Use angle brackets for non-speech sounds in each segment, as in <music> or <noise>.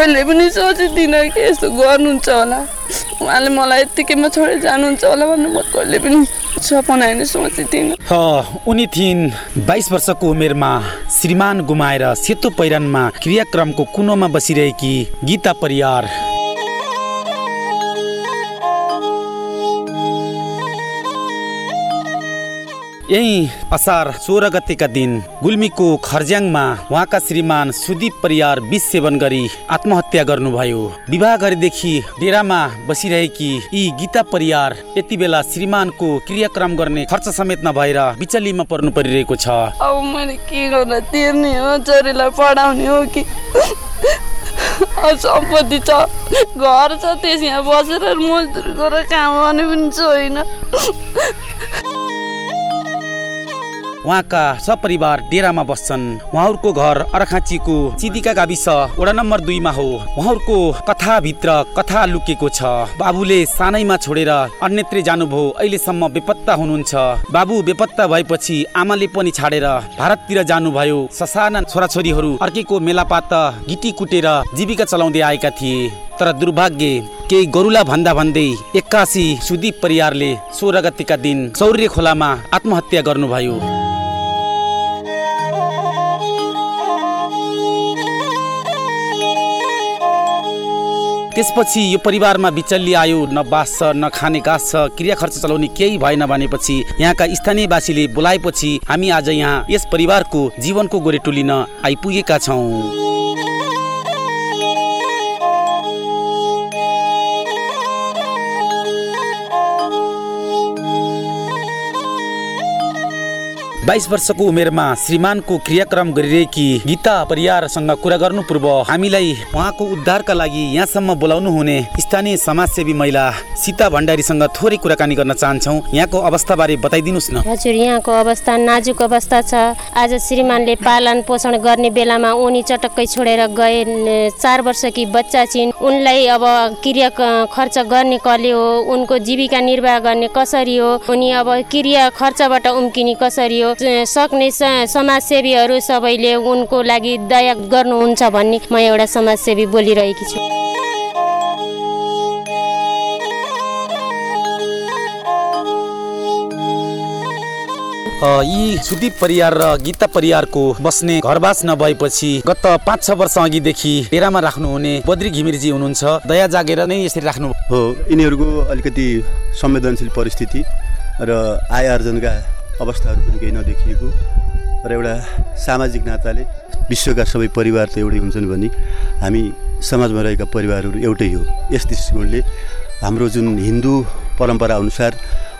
कहिले पनि सोचिदिनँ कि यस्तो गर्नुहुन्छ होला? उहाँले मलाई यत्तिकैमा छोडेर जानुहुन्छ होला भनेर म कहिले पनि सपना होइन सोचिदिनँ। उनी थिइन् बाइस वर्षको उमेरमा श्रीमान गुमाएर सेतो पहिरनमा क्रियाक्रमको कुनोमा बसिरहेकी गीता परियार। यही असार सोह्र गतेका दिन। गुल्मीको खर्ज्याङमा उहाँका श्रीमान सुदीप परियार विष सेवन गरी आत्महत्या गर्नुभयो। विवाह गरेदेखि डेरामा बसिरहेकी यी गीता परियार यति बेला श्रीमानको क्रियाक्रम गर्ने खर्च समेत नभएर बिचलीमा पर्नु परिरहेको छ। अब मैले के गर्न हो छोरीलाई पढाउने हो कि? सम्पत्ति छ घर छ त्यस बसेर मजदुर गरेर काम गर्ने पनि छैन उहाँका सपरिवार डेरामा बस्छन्। उहाँहरूको घर अर्खाँचीको चिदिका गाविस वडा नम्बर दुईमा हो। उहाँहरूको कथाभित्र कथा लुकेको छ। बाबुले सानैमा छोडेर अन्यत्रै जानुभयो अहिलेसम्म बेपत्ता हुनुहुन्छ। बाबु बेपत्ता भएपछि आमाले पनि छाडेर भारततिर जानुभयो। ससाना छोराछोरीहरू अर्केको मेलापात गिटी कुटेर जीविका चलाउँदै आएका थिए। तर दुर्भाग्य केही गरुला भन्दा भन्दै एक्कासी सुदीप परियारले सोह्र गतिका दिन सौर्य खोलामा आत्महत्या गर्नुभयो त्यसपछि यो परिवारमा बिचल्ली आयो न बास छ न खाने गाँस छ क्रिया खर्च चलाउने केही भएन भनेपछि यहाँका स्थानीयवासीले बोलाएपछि हामी आज यहाँ यस परिवारको जीवनको गोरेटो लिन आइपुगेका छौँ। बाइस वर्षको उमेरमा श्रीमानको क्रियाक्रम गरिरहेकी गीता परियारसँग कुरा गर्नु पूर्व हामीलाई उहाँको उद्धारका लागि यहाँसम्म बोलाउनु हुने स्थानीय समाजसेवी महिला सीता भण्डारीसँग थोरै कुराकानी गर्न चाहन्छौँ। यहाँको अवस्थाबारे बताइदिनुहोस् न। हजुर यहाँको अवस्था नाजुक अवस्था छ। आज श्रीमानले पालन पोषण गर्ने बेलामा उनी चटक्कै छोडेर गए। चार वर्षकी बच्चा छिन्। उनलाई अब क्रिया क- खर्च गर्ने कसले हो। उनको जीविका निर्वाह गर्ने कसरी हो? उनी अब क्रिया खर्चबाट उम्किने कसरी हो? सक्ने समाजसेवीहरू सबैले उनको लागि दया गर्नुहुन्छ भन्ने म एउटा समाजसेवी बोलिरहेकी छु। अ, यी सुदीप परियार र गीता परियारको बस्ने घरबास नभएपछि गत पाँच छ वर्ष अघिदेखि डेरामा राख्नुहुने बद्री घिमिरजी हुनुहुन्छ। दया जागेर नै यसरी राख्नु हो यिनीहरूको अलिकति संवेदनशील परिस्थिति र आय आर्जनका अवस्थाहरू पनि केही नदेखिएको। र एउटा सामाजिक नाताले विश्वका सबै परिवार त एउटै हुन्छन् भने हामी समाजमा रहेका परिवारहरू एउटै हो। यस दृष्टिकोणले हाम्रो जुन हिन्दू परम्परा अनुसार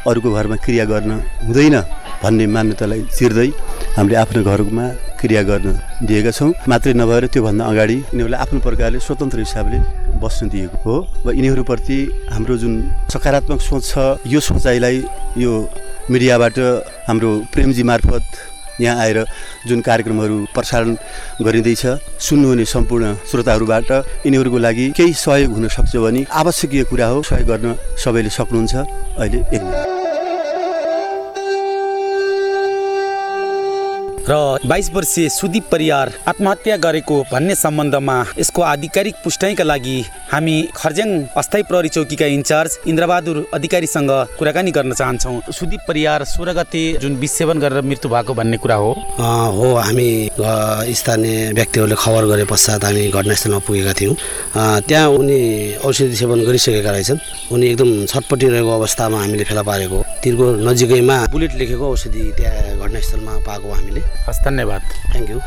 अरूको घरमा क्रिया गर्न हुँदैन भन्ने मान्यतालाई चिर्दै हामीले आफ्नो घरमा क्रिया गर्न दिएका छौँ। मात्रै नभएर त्योभन्दा अगाडि यिनीहरूलाई आफ्नो प्रकारले स्वतन्त्र हिसाबले बस्न दिएको हो। र यिनीहरूप्रति हाम्रो जुन सकारात्मक सोच छ यो सोचाइलाई यो मिडियाबाट हाम्रो प्रेमजी मार्फत यहाँ आएर जुन कार्यक्रमहरू प्रसारण गरिँदैछ सुन्नुहुने सम्पूर्ण श्रोताहरूबाट यिनीहरूको लागि केही सहयोग हुन सक्छ भने आवश्यकीय कुरा हो सहयोग गर्न सबैले सक्नुहुन्छ। अहिले एक र बाइस वर्षीय सुदीप परियार आत्महत्या गरेको भन्ने सम्बन्धमा यसको आधिकारिक पुष्टाइका लागि हामी खर्ज्याङ अस्थायी प्रहरी चौकीका इन्चार्ज इन्द्रबहादुर अधिकारीसँग कुराकानी गर्न चाहन्छौँ। सुदीप परियार सोह्र गते जुन विष सेवन गरेर मृत्यु भएको भन्ने कुरा हो? हो हामी स्थानीय व्यक्तिहरूले खबर गरे पश्चात हामी घटनास्थलमा पुगेका थियौँ। त्यहाँ उनी औषधि सेवन गरिसकेका रहेछन्। उनी एकदम छटपटिरहेको अवस्थामा हामीले फेला पारेको तिनको नजिकैमा बुलेट लेखेको औषधि त्यहाँ घटनास्थलमा पाएको हामीले। हस् धन्यवाद। थ्याङ्क यू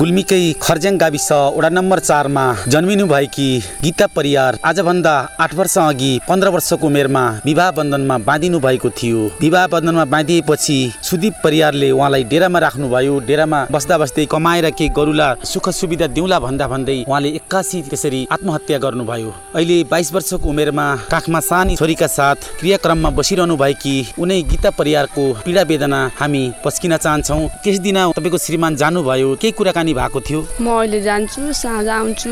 गुल्मीकै खर्ज्याङ गाविस वडा नम्बर चारमा जन्मिनु भएकी गीता परियार आजभन्दा आठ वर्ष अघि पन्ध्र वर्षको उमेरमा विवाह बन्धनमा बाँधिनु भएको थियो। विवाह बन्धनमा बाँधिएपछि सुदीप परियारले उहाँलाई डेरामा राख्नुभयो। डेरामा बस्दा बस्दै कमाएर केही गरुला सुख सुविधा दिउँला भन्दा भन्दै उहाँले एक्कासी त्यसरी आत्महत्या गर्नुभयो। अहिले बाइस वर्षको उमेरमा काखमा सानी छोरीका साथ क्रियाक्रममा बसिरहनु भएकी उनै गीता परियारको पीडा वेदना हामी पस्किन चाहन्छौँ। त्यस दिन तपाईँको श्रीमान जानुभयो। केही कुराकानी भएको थियो। म अहिले जान्छु साँझ आउँछु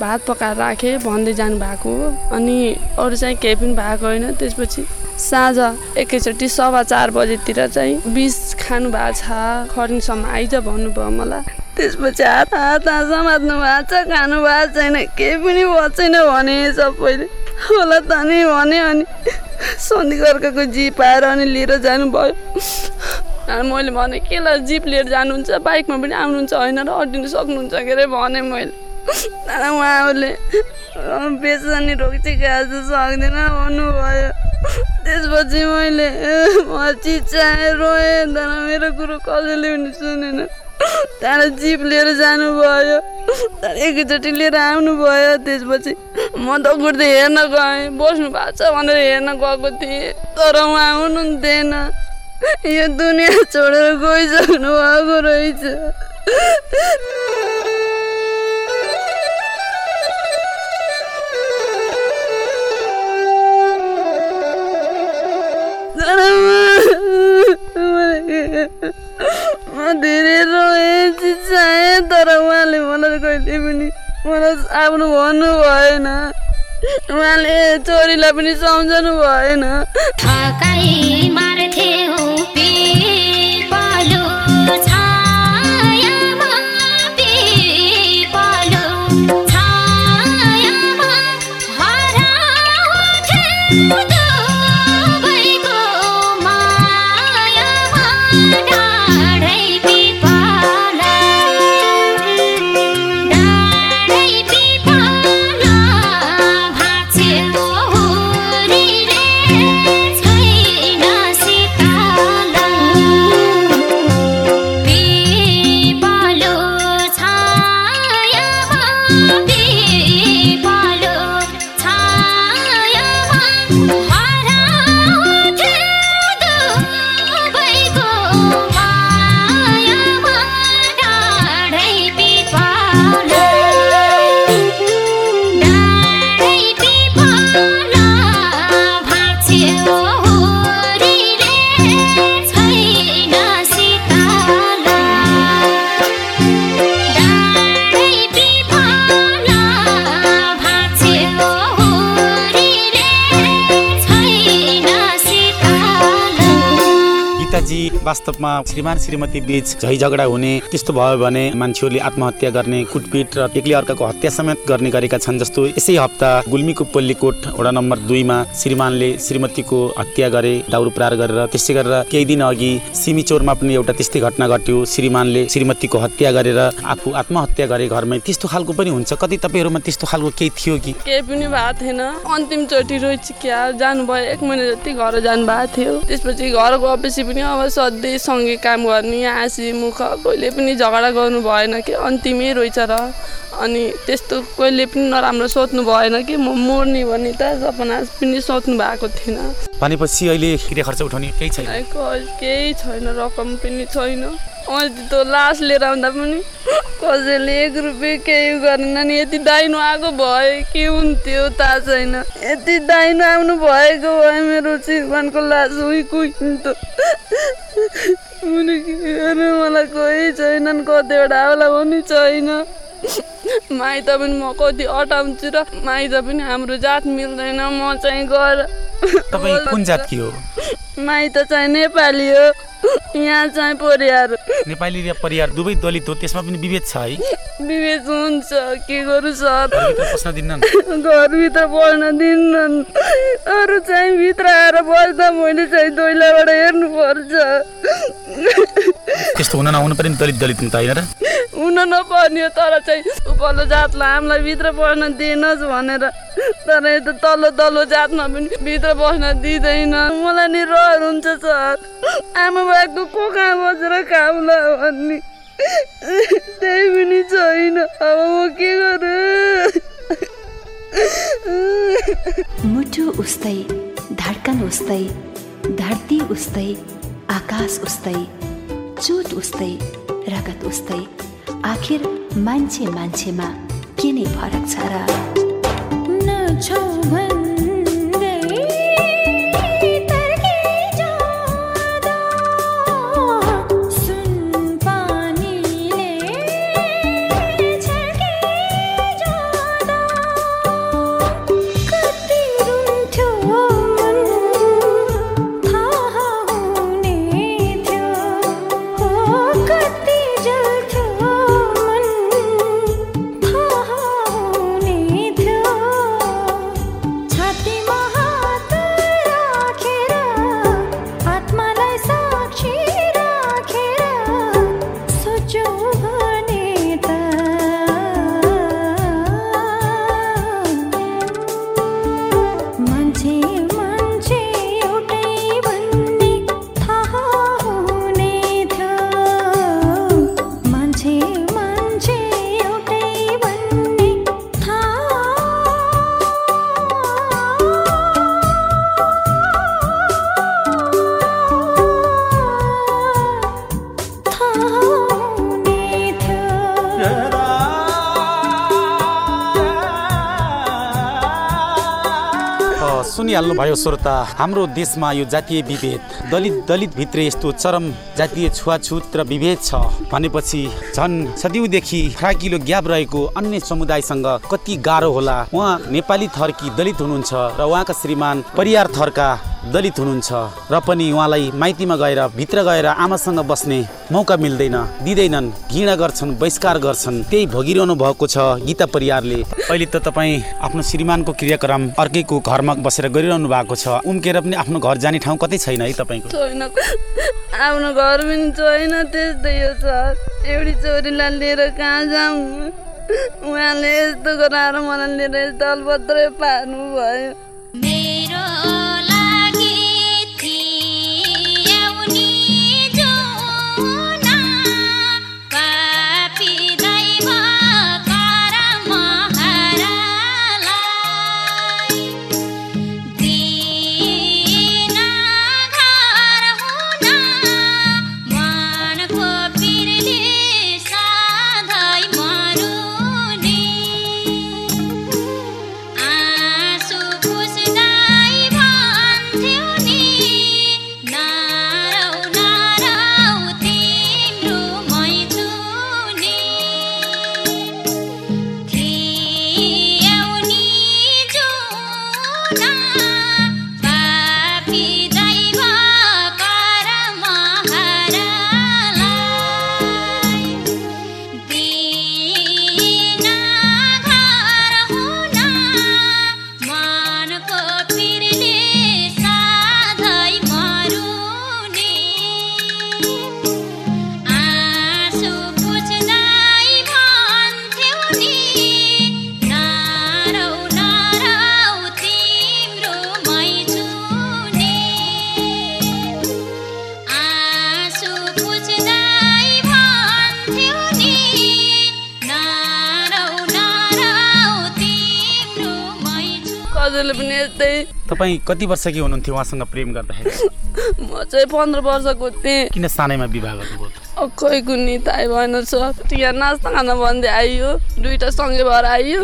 भात पकाएर राखेँ भन्दै जानु भएको हो। अनि अरू चाहिँ केही पनि भएको होइन। त्यसपछि साँझ एकैचोटि सवा चार बजेतिर चाहिँ बिस खानु भएको छ। खरिङसम्म आइज भन्नुभयो मलाई। त्यसपछि हात हात समात्नु भएको छ खानु भएको छैन केही पनि भएको भने सबैले। होला त नि भने अनि। सन्धिगर्काको जिप आएर अनि लिएर जानुभयो। मैले भने के ल जिप लिएर जानुहुन्छ बाइकमा पनि आउनुहुन्छ होइन र अटिनु सक्नुहुन्छ के अरे? भने मैले। तर उहाँहरूले बेचनी रोक्छ गाज सक्दैन भन्नुभयो। त्यसपछि मैले म चिच्चाएँ रोएँ तर मेरो कुरो कसैले पनि सुनेन। त्यहाँबाट जिप लिएर जानुभयो। तर एकैचोटि लिएर आउनुभयो। त्यसपछि म त गुड्दै हेर्न गएँ बस्नु भएको छ भनेर हेर्न गएको थिएँ तर उहाँ हुनुहुन्थेन। यो दुनियाँ छोडेर गइसक्नु भएको रहेछ म- धेरै रोएँ चिच्चाएँ तर उहाँले मलाई कहिले पनि मलाई आफ्नो भन्नु भएन उहाँले छोरीलाई पनि सम्झनु भएन वास्तवमा श्रीमान श्रीमती बीच झै झगडा हुने त्यस्तो भयो भने मान्छेहरूले आत्महत्या गर्ने कुटपिट र एक्लै अर्काको हत्या समेत गर्ने गरेका छन् जस्तो यसै हप्ता गुल्मीको पल्लीकोट वडा नम्बर दुईमा श्रीमानले श्रीमतीको हत्या गरे दाउरो प्रहार गरेर त्यसै गरेर केही दिन अघि सिमीचोरमा पनि एउटा त्यस्तै घटना घट्यो। श्रीमानले श्रीमतीको हत्या गरेर आफू आत्महत्या गरे घरमै त्यस्तो खालको पनि हुन्छ। कति तपाईँहरूमा त्यस्तो खालको केही थियो कि? केही पनि भएको थिएन। अन्तिमचोटि रोइचिक्या जानुभयो। एक महिना जति घर जानुभएको थियो। त्यसपछि घर गएपछि पनि अब सधैँ सँगै काम गर्ने हाँसी मुख कहिले पनि झगडा गर्नु भएन कि अन्तिमै रोइछ र। अनि त्यस्तो कहिले पनि नराम्रो सोच्नु भएन कि म मर्ने भन्ने त सपना पनि सोच्नु भएको थिएन। भनेपछि अहिले खर्च उठाउने केही छैन? केही छैन रकम पनि छैन। अस्ति त लास लिएर आउँदा पनि कसैले एक रुपियाँ केही गरेन नि यति दाइनो आएको भए के हुन्थ्यो थाहा छैन यति दाइनो आउनु भएको भए मेरो श्रीमानको लास उही कुहिन्थ्यो मलाई कोही छैनन् कतिवटा होला पनि छैन माइत पनि म कति अटाउँछु र माइत पनि हाम्रो जात मिल्दैन म चाहिँ गएर तपाईँ कुन जातकी हो? माइत चाहिँ नेपाली हो। यहाँ चाहिँ परिवार नेपाली र परिवार दुवै दलित हो त्यसमा पनि विभेद छ है? विवेच हुन्छ के गरौँ सर? पस्न दिन्नन्? घरभित्र बस्न दिन्नन्। अरू चाहिँ भित्र आएर बस्दा मैले चाहिँ दैलाबाट हेर्नुपर्छ। त्यस्तो हुन नहुनु पनि दलित दलित त होइन र? हुन नपर्ने हो तर चाहिँ उपल्लो जातलाई हामीलाई भित्र बस्न दिएनस् भनेर। तर यता तल्लो तल्लो जातमा पनि भित्र बस्न दिँदैन। मलाई नि रहर हुन्छ सर। आमा बाबाको को कहाँ बसेर खाउला भन्ने। त्यही पनि छैन। अब म के गरौँ? मुटु उस्तै धड्कन उस्तै धरती उस्तै आकाश उस्तै चोट उस्तै रगत उस्तै। आखिर मान्छे मान्छेमा के नै फरक छ र? अ, सुनिहाल्नु भयो श्रोता हाम्रो देशमा यो जातीय विभेद। दलित दलित भित्र यस्तो चरम जातीय छुवाछुत र विभेद छ। भनेपछि झन् सदिउँदेखि फ्राकिलो ग्याप रहेको अन्य समुदायसँग कति गाह्रो होला। उहाँ नेपाली थरकी दलित हुनुहुन्छ र उहाँका श्रीमान परियार थरका दलित हुनुहुन्छ र पनि उहाँलाई माइतीमा गएर भित्र गएर आमासँग बस्ने मौका मिल्दैन दिँदैनन् घृणा गर्छन् बहिष्कार गर्छन्। त्यही भोगिरहनु भएको छ गीता परियारले। अहिले त तपाईँ आफ्नो श्रीमानको क्रियाक्रम अर्कैको घरमा बसेर गरिरहनु भएको छ। उम्केर पनि आफ्नो घर जाने ठाउँ कतै छैन है तपाईँको? आफ्नो घर पनि छैन त्यस्तै हो सर। एउटी छोरीलाई लिएर कहाँ जाउँ? उहाँले यस्तो गराएर मलाई लिएर यस्तो पार्नु भयो तपाईँ कति वर्षकी हुनुहुन्थ्यो उहाँसँग प्रेम गर्दाखेरि? <laughs> म चाहिँ पन्ध्र वर्षको थिएँ। किन सानैमा विवाह गर्नुभयो? खोइ कुनी थाहै भएन सर यहाँ नास्ता खाना भन्दै आइयो। दुइटा सँगै भएर आइयो।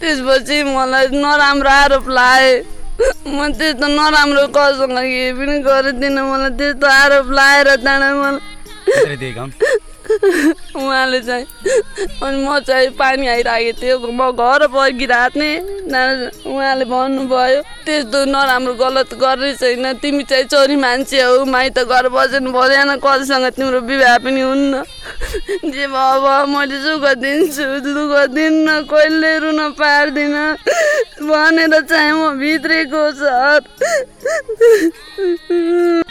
त्यसपछि मलाई नराम्रो आरोप लाए। म त्यस्तो नराम्रो कसँग केही पनि गरिदिनँ। मलाई त्यस्तो आरोप लाएर त्यहाँबाट मलाई? <laughs> उहाँले चाहिँ अनि म चाहिँ पानी आइरहेको थियो। म घर पर्खिरहेको थिएँ। उहाँले भन्नुभयो त्यस्तो नराम्रो गलत गर्ने छैन। तिमी चाहिँ छोरी मान्छे हौ। माइत घर बस्नु पर्दैन कसैसँग तिम्रो विवाह पनि हुन्न। <laughs> जे भयो मैले सुख दिन्छु। दुःख दिन्न कहिले रुन पार्दिनँ। भनेर चाहिँ म भित्रेको छ <laughs>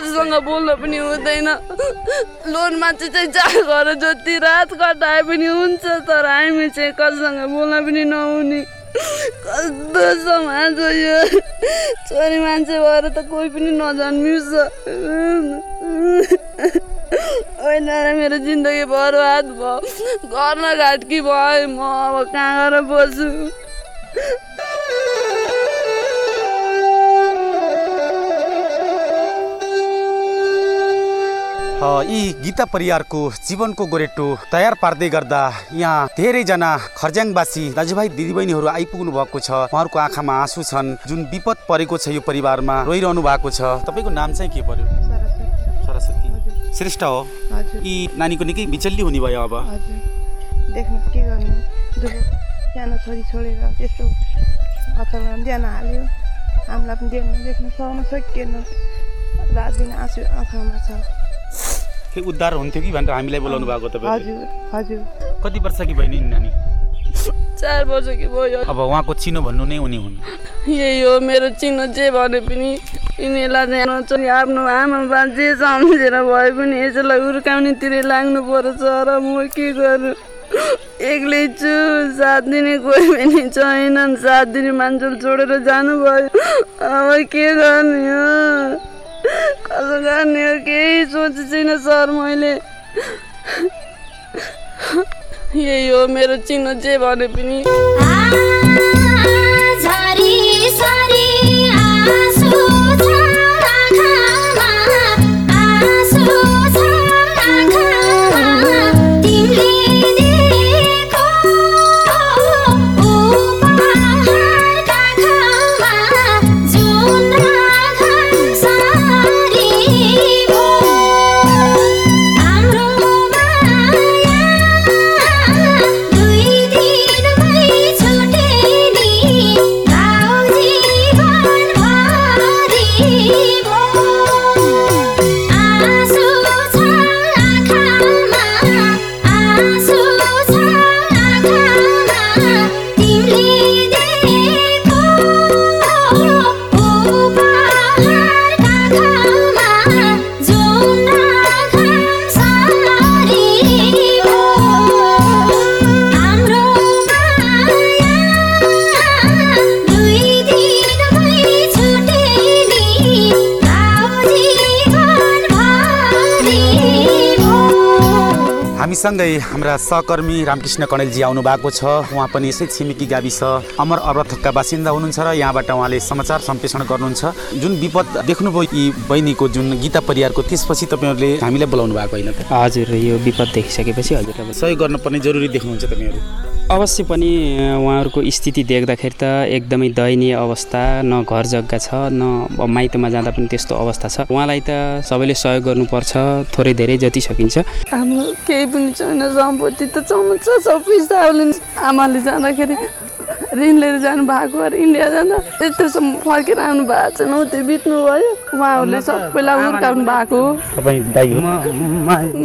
कसैसँग बोल्न पनि हुँदैन। लोन मान्छे चाहिँ जहाँ घर जति रात कटाए पनि हुन्छ तर हामी चाहिँ कसैसँग बोल्न पनि नहुने। कस्तो समाज हो यो? छोरी मान्छे भएर त कोही पनि नजन्मिन्छ होइन मेरो जिन्दगी बर्बाद भयो। घर घाटकी भयो म अब कहाँ गएर बस्छु? यी गीता परिवारको जीवनको गोरेटो तयार पार्दै गर्दा यहाँ धेरैजना खर्ज्याङवासी दाजुभाइ दिदीबहिनीहरू आइपुग्नु भएको छ। उहाँहरूको आँखामा आँसु छन्। जुन विपद परेको छ यो परिवारमा रोइरहनु भएको छ। तपाईँको नाम चाहिँ के पर्यो? सरस्वती। श्रेष्ठ हो? हजुर। यी नानीको निकै बिचल्ली हुने भयो अब। के गर्नु। दुःख सानो छोरी छोडेर त्यस्तो अचल ज्यान हाल्यो। हामीलाई पनि देख्नु देख्न सहन सकिएन रात दिन आँसु आँखामा छ। के उद्धार हुन्थ्यो कि भनेर हामीलाई बोलाउनु भएको तपाईँ हजुर हजुर। कति वर्षकी बहिनी नि नानी? चार वर्षकी भयो। अब उहाँको चिनो भन्नु नै उनी हुन्। यही हो मेरो चिनो जे भने पनि यिनीहरूलाई आफ्नो आमा बा जे सम्झेर भए पनि यसैलाई हुर्काउनेतिर लाग्नु पर्छ र म के गर्नु? एक्लै छु साथ दिने कोही पनि छैनन्। साथ दिने मान्छे छोडेर जानुभयो। अब के गर्ने हो? कसो गर्ने हो केही सोचेको छैन सर मैले। यही हो मेरो चिनो जे भने पनि। हामीसँगै हाम्रा सहकर्मी रामकृष्ण कणेलजी आउनु भएको छ। उहाँ पनि यसै छिमेकी गाविस अमर अब्रथकका बासिन्दा हुनुहुन्छ र यहाँबाट उहाँले समाचार सम्प्रेषण गर्नुहुन्छ। जुन विपद देख्नुभयो यी बहिनीको जुन गीता परिवारको त्यसपछि तपाईँहरूले हामीलाई बोलाउनु भएको होइन त? हजुर यो विपद देखिसकेपछि हजुरलाई सहयोग गर्नुपर्ने जरुरी देख्नुहुन्छ तपाईँहरू अवश्य पनि उहाँहरूको स्थिति देख्दाखेरि त एकदमै दयनीय अवस्था न घर जग्गा छ न माइतमा जाँदा पनि त्यस्तो अवस्था छ। उहाँलाई त सबैले सहयोग गर्नुपर्छ थोरै धेरै जति सकिन्छ। हाम्रो केही पनि छैन सम्पत्ति त चम्च सब आमाले जाँदाखेरि ऋण लिएर जानु भएको इन्डिया जाँदा यत्रोसम्म फर्केर आउनु भएको छैन त्यो बित्नु भयो उहाँहरूले सबैलाई हुर्काउनु भएको हो। तपाईँ दाइ हो।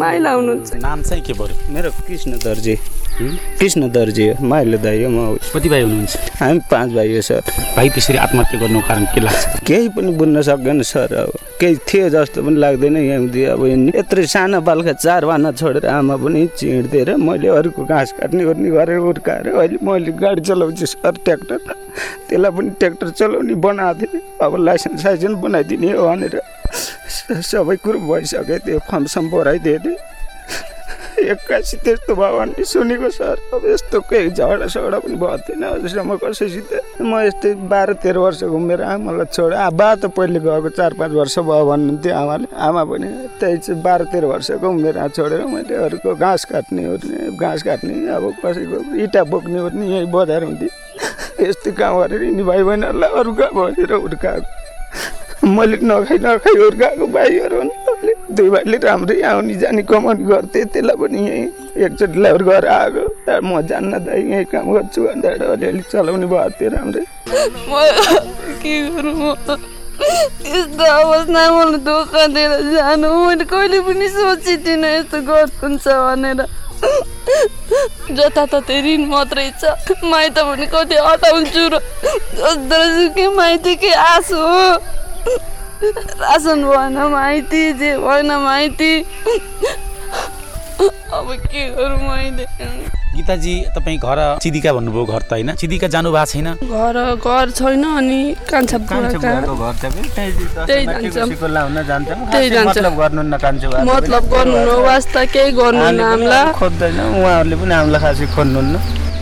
माइला हुनुहुन्छ। नाम चाहिँ के पर्यो? मेरो कृष्ण दर्जी कृष्ण दर्जी हो माइलो दाइ हो म कति भाइ हुनुहुन्छ? हामी पाँच भाइ हो सर। भाइ त्यसरी आत्महत्या गर्नुको कारण के लाग्छ? केही पनि बुझ्न सक्दैन सर अब। केही थियो जस्तो पनि लाग्दैन यहाँदेखि अब यत्रो सानो बालका चार भाना छोडेर आमा पनि चिँडिदिएर मैले अरूको घाँस काट्ने ओर्ने गरेर उर्काएर अहिले मैले गाडी चलाउँछु सर ट्र्याक्टर त्यसलाई पनि ट्र्याक्टर चलाउने बनाएको थिएँ अब लाइसेन्स साइसेन्स बनाइदिने हो भनेर। सबै कुरो भइसक्यो त्यो फर्म सम भराइदिएँ थिएँ एक्कासी त्यस्तो भयो भने सुनेको सर अब यस्तो केही झगडा सगडा पनि भएको थिएन अझसम्म कसैसित म यस्तै बाह्र तेह्र वर्ष घुमेर आमालाई छोडेँ आ बा त पहिले गएको चार पाँच वर्ष भयो भन्नुहुन्थ्यो आमाले आमा पनि त्यही चाहिँ बाह्र तेह्र वर्षको उमेर छोडेर मैले अरूको घाँस काट्ने ओर्ने घाँस काट्ने अब कसैको इँटा बोक्ने ओर्ने यहीँ बजार हुन्थेँ यस्तै काम गरेर यिनी भाइ बहिनीहरूलाई अरू भनेर हुर्काएको मैले नखाइ नखाइ हुर्काएको भाइहरू दुई भाइले राम्रै आउने जाने कमाउने गर्थेँ त्यसलाई पनि यहीँ एकचोटि ल्याएर गएर आएको म जान्न त यहीँ काम गर्छु अन्त अलिअलि चलाउने भएको थियो राम्रै के यस्तो अवस्थामा मलाई धोका दिएर जानु मैले कहिले पनि सोचेको थिइनँ यस्तो गर्नुहुन्छ भनेर जताततै ऋण मात्रै छ माइत भने कति हटाउँछु र जस्तो माइतीकै आशु हो रासन भएन माइती जे भएन माइती। अब के गरौँ मैले गीताजी तपाईँ घर चिदिका भन्नुभयो घर त होइन। चिदिका जानु भएको छैन? घर घर छैन अनि कान्छा मतलब गर्नु न कान्छो बुवा। मतलब गर्नु न वास्ता केही गर्नु न हामीले पनि हामीलाई। खोज्दैन उहाँहरूले पनि हामीलाई खासै खोज्नुहुन्न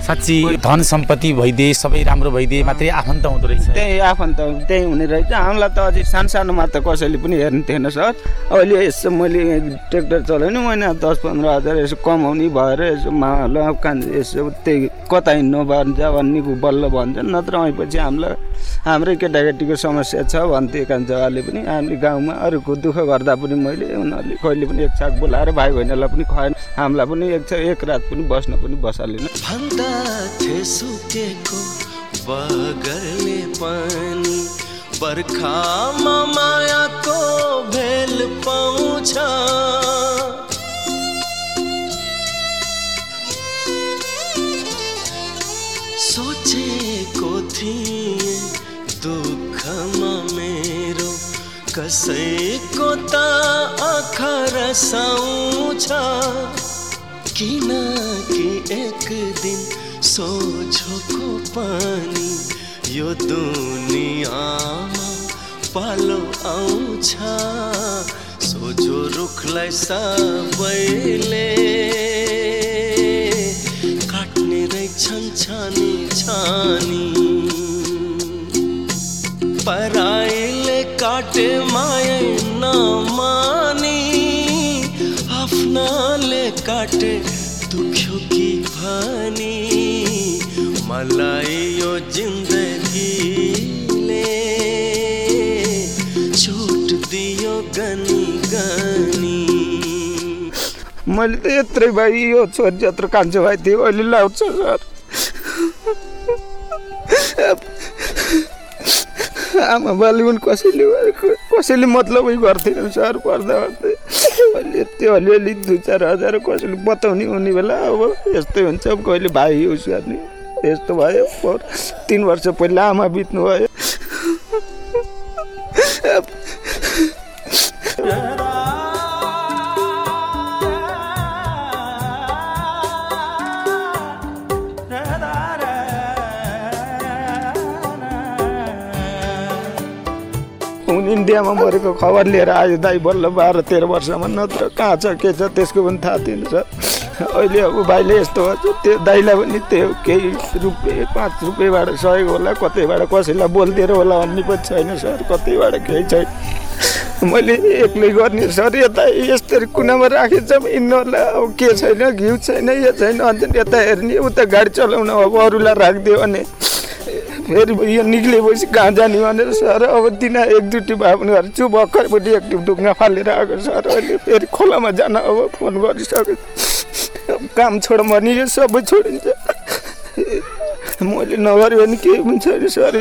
साँच्ची धन सम्पत्ति भइदिए सबै राम्रो भइदिए मात्रै आफन्त हुँदो रहेछ। त्यही आफन्त त्यही हुने रहेछ। हामीलाई त अझै सानो सानोमा त कसैले पनि हेर्नु थिएन सर। अहिले यसो मैले ट्र्याक्टर चलाउने महिना दस पन्ध्र हजार यसो कमाउने भएर यसो माल कान यसो त्यही कता हिँड्नु भन्छ भन्ने बल्ल भन्छ नत्र आएपछि हामीलाई हाम्रै केटाकेटीको समस्या छ भन्थे कान्छाले पनि। हामीले गाउँमा अरूको दुःख गर्दा पनि मैले उनीहरूले कहिले पनि एक छाक बोलाएर भाइ बहिनीलाई पनि खुवाएन। हामीलाई पनि एक छ एक रात पनि बस्न पनि बसालेन। भन्दा थिए सुकेको बगरले पानी बर्खामा मायाको भेल पाउँछ सोचेको थिएँ दुःखमा मेरो कसैको त आँखा रसाउँछ किनकि एक दिन सोझोको पानी यो दुनियाँमा पालो आउँछ। सोझो रुखलाई सबैले काट्ने रहेछन् छानी छानी पराइले काटे माया नमानी आफ्नाले काटे दुख्यो कि भनी मलाई यो जिन्दगीले छुट दियो गनी गनी। मैले त यत्रै भाइ यो छोरी जत्रो कान्छो भाइ थियो अहिले लाउँछ सर। आमा बाले पनि कसैले कसैले मतलबै गर्थेन सर पढ्दा पढ्दै अहिले त्यो अलिअलि दुई चार हजार कसैले बताउने हुने बेला अब यस्तै हुन्छ। अब कहिले भाइ युज गर्ने यस्तो भयो। तिन वर्ष पहिला आमा बित्नु इन्डियामा मरेको खबर लिएर आयो दाइ बल्ल बाह्र तेह्र वर्षमा नत्र कहाँ छ के छ त्यसको पनि थाहा थिएन सर अहिले अब भाइले यस्तो त्यो दाइलाई पनि त्यो केही रुपियाँ पाँच रुपियाँबाट सहयोग होला कतैबाट कसैलाई बोलिदिएर होला भन्ने पनि छैन सर कतैबाट केही छैन। मैले एक्लै गर्ने सर यता यस्तरी कुनामा राखेछ यिनीहरूलाई अब के छैन घिउ छैन यो छैन अन्त यता हेर्ने उता गाडी चलाउन अब अरूलाई राखिदियो भने फेरि यो निक्लेपछि कहाँ जाने भनेर सर अब दिन एक दुईटी भए पनि घर छु भर्खरपट्टि एक ढुङ्गा फालेर आएको सर। अहिले फेरि खोलामा जान अब फोन गरिसकेँ। अब काम छोड भने यो सबै छोडिन्छ। मैले नगऱ्यो भने केही पनि छैन सर।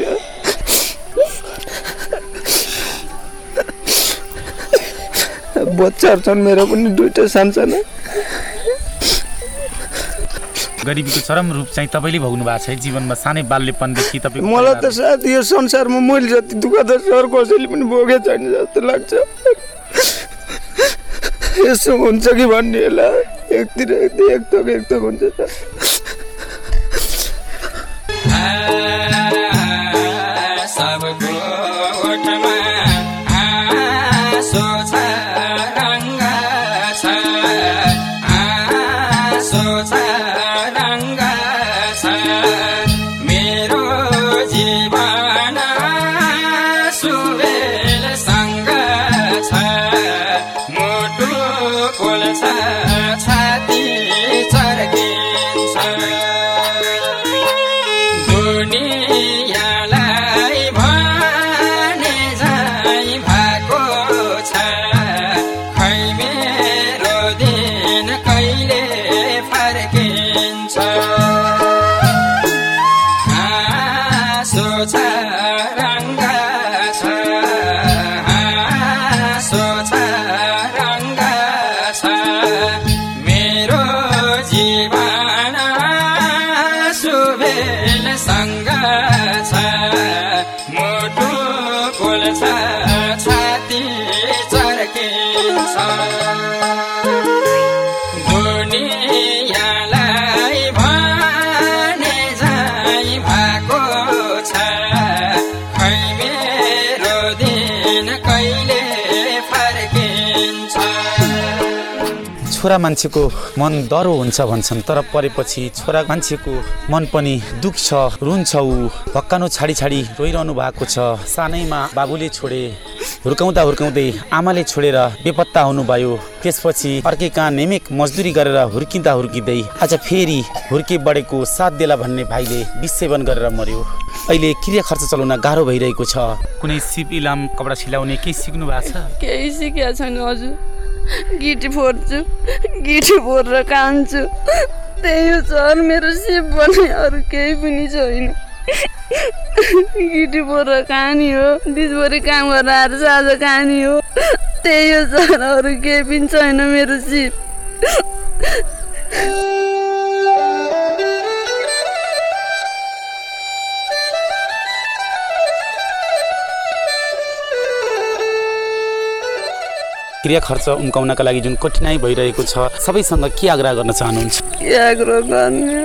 बच्चाहरू छन् मेरो पनि दुइटा सानसाना। गरिबीको चरम रूप चाहिँ तपाईँले भोग्नु भएको छ। है जीवनमा सानै बाल्यपनदेखि तपाईँ मलाई त सायद यो संसारमा मैले जति दुःख त सर कसैले पनि भोगेको छैन जस्तो लाग्छ। यसो हुन्छ कि भन्ने होला। एकतिर एक थोक एक थोक हुन्छ सर छोरा मान्छेको मन डरो हुन्छ भन्छन् तर परेपछि छोरा मान्छेको मन पनि दुख्छ रुन्छ ऊ। भक्कानो छाडी छाडी रोइरहनु भएको छ। सानैमा बाबुले छोडे हुर्काउँदा हुर्काउँदै आमाले छोडेर बेपत्ता हुनुभयो। त्यसपछि अर्कै कहाँ नेमेक मजदुरी गरेर हुर्किँदा हुर्किँदै आज फेरि हुर्के बढेको साथ देला भन्ने भाइले विसेवन गरेर मर्यो अहिले क्रिया खर्च चलाउन गाह्रो भइरहेको छ। कुनै सिप इलाम कपडा सिलाउने केही सिक्नु भएको छ? केही सिकेको छैन हजुर। गिटी फोड्छु गिटी फोडेर कान्छु। त्यही हो सर मेरो सिप भने अरू केही पनि छैन। गिटी फोडेर कहानी हो दिसभरि काम गरेर आएर साँझ कहानी हो। त्यही हो सर अरू केही पनि छैन मेरो सिप। क्रिया खर्च उम्काउनका लागि जुन कठिनाइ भइरहेको छ सबैसँग के आग्रह गर्न चाहनुहुन्छ? के आग्रह गर्ने?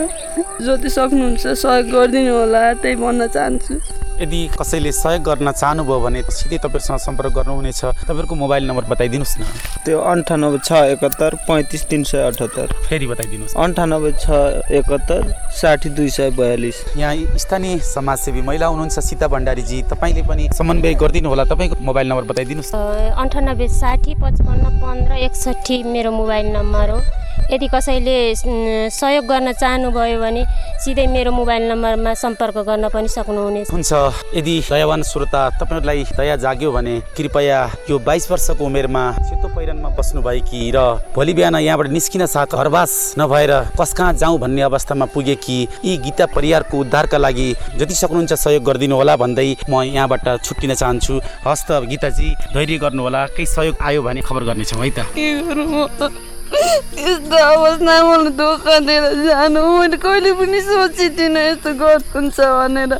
जति सक्नुहुन्छ सहयोग गरिदिनु होला त्यही भन्न चाहन्छु। यदि कसैले सहयोग गर्न चाहनुभयो भने सिधै तपाईँहरूसँग सम्पर्क गर्नुहुनेछ तपाईँहरूको मोबाइल नम्बर बताइदिनुहोस् न। त्यो अन्ठानब्बे छ एकहत्तर पैँतिस तिन सय अठहत्तर। फेरि बताइदिनुहोस्। अन्ठानब्बे छ एकहत्तर साठी दुई सय बयालिस। यहाँ स्थानीय समाजसेवी महिला हुनुहुन्छ सीता भण्डारीजी तपाईँले पनि समन्वय गरिदिनु होला। तपाईँको मोबाइल नम्बर बताइदिनुहोस्। अन्ठानब्बे साठी पचपन्न पन्ध्र एकसट्ठी मेरो मोबाइल नम्बर हो। यदि कसैले सहयोग गर्न चाहनुभयो भने सिधै मेरो मोबाइल नम्बरमा सम्पर्क गर्न पनि सक्नुहुनेछ। हुन्छ। यदि दयावान श्रोता तपाईँहरूलाई दया जाग्यो भने कृपया यो बाइस वर्षको उमेरमा सेतो पहिरनमा बस्नुभएकी र भोलि बिहान यहाँबाट निस्किन साथ घरवास नभएर कस कहाँ जाउँ भन्ने अवस्थामा पुगेकी यी गीता परिवारको उद्धारका लागि जति सक्नुहुन्छ सहयोग गरिदिनु होला भन्दै म यहाँबाट छुट्टिन चाहन्छु। हस् त गीताजी धैर्य गर्नुहोला। केही सहयोग आयो भने खबर गर्नेछौँ है त। के यस्तो अवस्थामा मलाई धोका दिएर जानु मैले कहिले पनि सोचेको थिइनँ यस्तो गर्नुहुन्छ भनेर